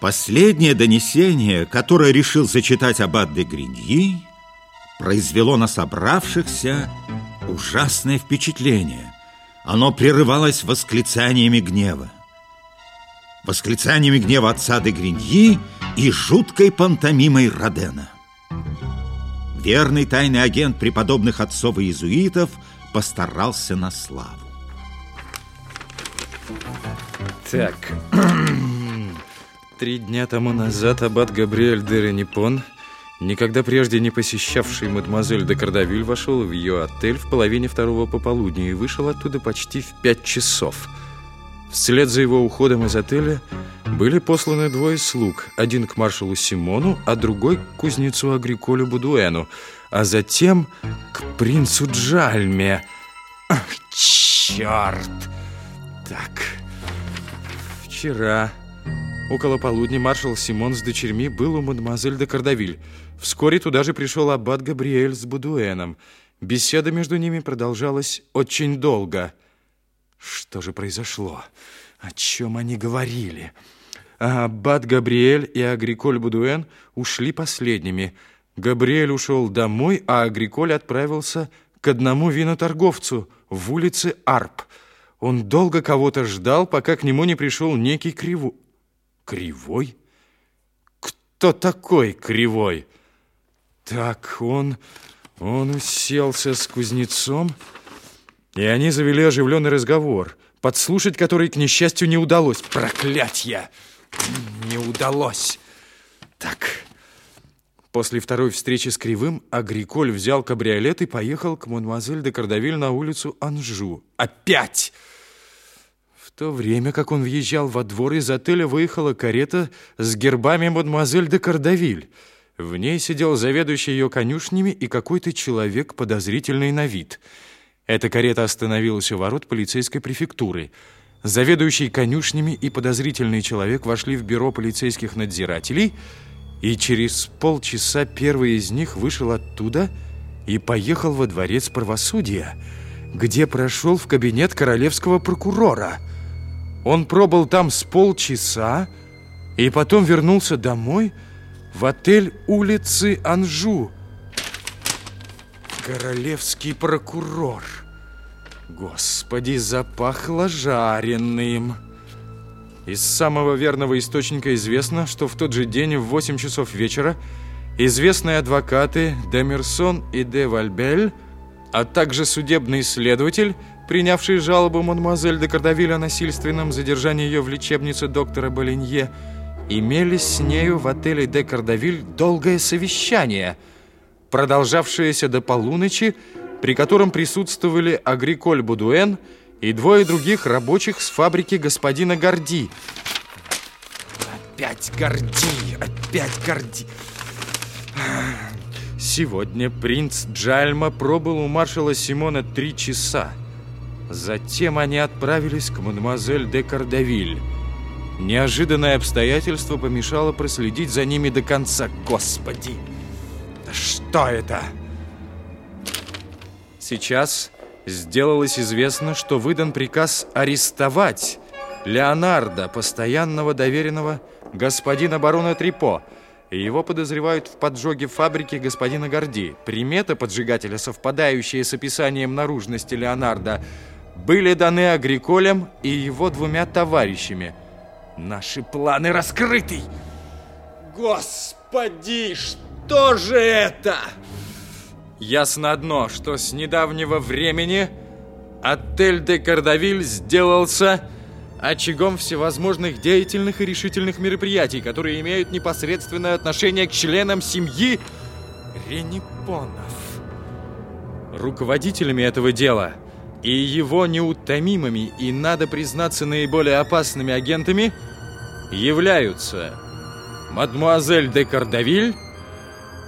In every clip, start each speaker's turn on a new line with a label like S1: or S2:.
S1: Последнее донесение, которое решил зачитать аббат де Гриньи, произвело на собравшихся ужасное впечатление. Оно прерывалось восклицаниями гнева. Восклицаниями гнева отца де Гриньи и жуткой пантомимой Родена. Верный тайный агент преподобных отцов и иезуитов постарался на славу.
S2: Так, три дня тому назад аббат Габриэль де Ренипон, никогда прежде не посещавший мадемуазель де Кардавиль, вошел в ее отель в половине второго пополудня и вышел оттуда почти в пять часов. Вслед за его уходом из отеля были посланы двое слуг, один к маршалу Симону, а другой к кузнецу Агриколю Будуэну, а затем к принцу Джальме. Ах, черт! Так, вчера, около полудня, маршал Симон с дочерьми был у мадемуазель де Кардавиль. Вскоре туда же пришел аббат Габриэль с Будуэном. Беседа между ними продолжалась очень долго. Что же произошло? О чем они говорили? А аббат Габриэль и Агриколь Будуэн ушли последними. Габриэль ушел домой, а Агриколь отправился к одному виноторговцу в улице Арп. Он долго кого-то ждал, пока к нему не пришел некий Криво... Кривой? Кто такой Кривой? Так, он... Он уселся с кузнецом... И они завели оживленный разговор, подслушать который, к несчастью, не удалось. Проклятье! Не удалось. Так, после второй встречи с Кривым Агриколь взял кабриолет и поехал к мадемуазель де Кардавиль на улицу Анжу. Опять! То время, как он въезжал во двор, из отеля выехала карета с гербами мадемуазель де Кардавиль. В ней сидел заведующий ее конюшнями и какой-то человек, подозрительный на вид – эта карета остановилась у ворот полицейской префектуры. Заведующий конюшнями и подозрительный человек вошли в бюро полицейских надзирателей, и через полчаса первый из них вышел оттуда и поехал во дворец правосудия, где прошел в кабинет королевского прокурора. Он пробыл там с полчаса и потом вернулся домой в отель улицы Анжу, Королевский прокурор. Господи, запахло жареным. Из самого верного источника известно, что в тот же день в 8 часов вечера известные адвокаты Демерсон и де Вальбель, а также судебный следователь, принявший жалобу мадемуазель де Кардавиль о насильственном задержании ее в лечебнице доктора Болинье, имели с нею в отеле де Кардавиль долгое совещание – продолжавшееся до полуночи, при котором присутствовали Агриколь Будуэн и двое других рабочих с фабрики господина Горди. Опять Горди, опять Горди. Сегодня принц Джальма пробыл у маршала Симона три часа. Затем они отправились к мадемуазель де Кардавиль. Неожиданное обстоятельство помешало проследить за ними до конца. Господи! Что это? Сейчас сделалось известно, что выдан приказ арестовать Леонардо, постоянного доверенного господина барона Трипо, его подозревают в поджоге фабрики господина Горди. Приметы поджигателя, совпадающие с описанием наружности Леонардо, были даны Агриколем и его двумя товарищами. Наши планы раскрыты! Господи, что? Же это? Ясно одно, что с недавнего времени отель де Кардавиль сделался очагом всевозможных деятельных и решительных мероприятий, которые имеют непосредственное отношение к членам семьи Ренипонов. Руководителями этого дела и его неутомимыми и, надо признаться, наиболее опасными агентами являются мадмуазель де Кардавиль,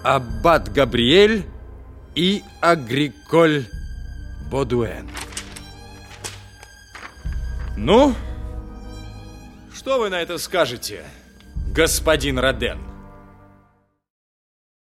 S2: Аббат Габриэль и Агриколь Бодуэн. Ну, что вы на это скажете, господин Роден?